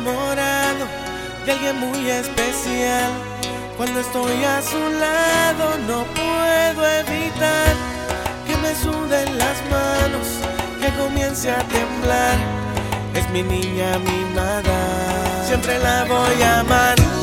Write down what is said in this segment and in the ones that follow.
enamorado de alguien muy especial. Cuando estoy a su lado no puedo evitar que me suden las manos, que comience a temblar. Es mi niña mimada, siempre la voy a amar.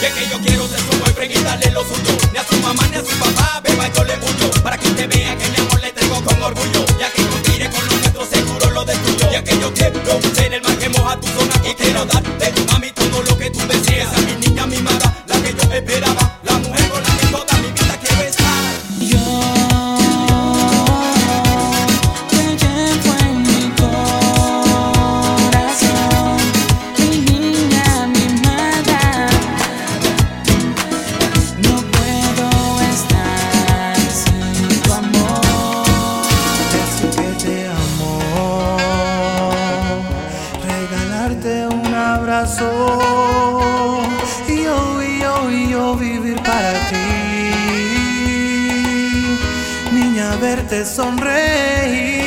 Y es que yo quiero ser su boyfriend y darle lo suyo. Ni a su mamá ni a su papá, beba yo le bullo. Para que usted vea que mi amor le tengo con orgullo. Y Y yo, y yo, y yo vivir para ti. Niña, verte sonreír